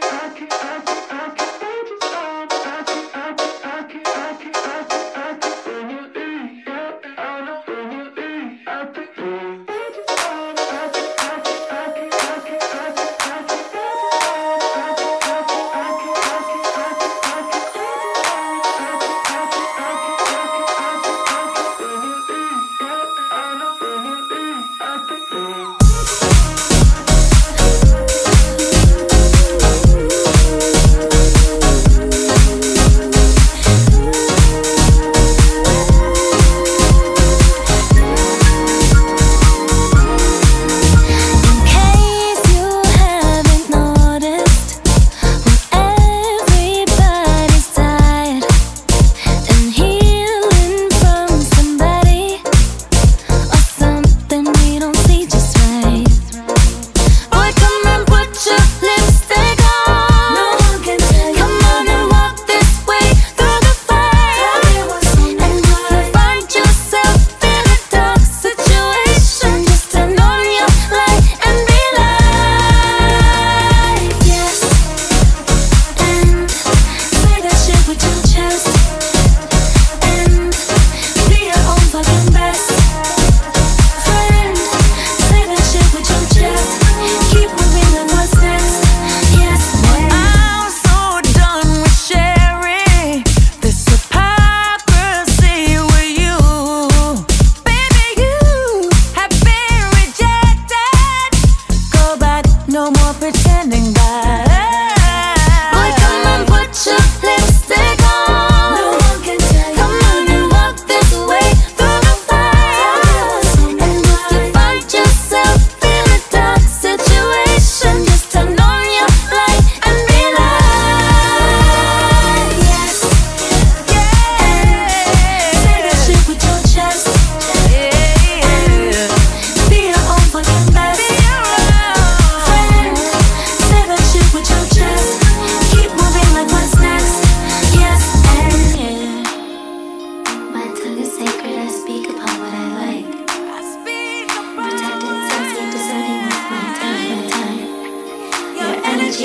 I can't.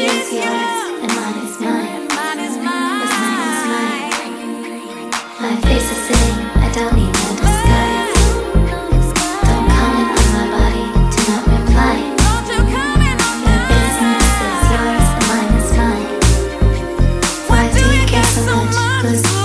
is yours, and mine is mine. Mine is mine. My face is sitting, I don't need no disguise. Don't comment on my body, do not reply. Your business is yours, and mine is mine. Why do you care so much?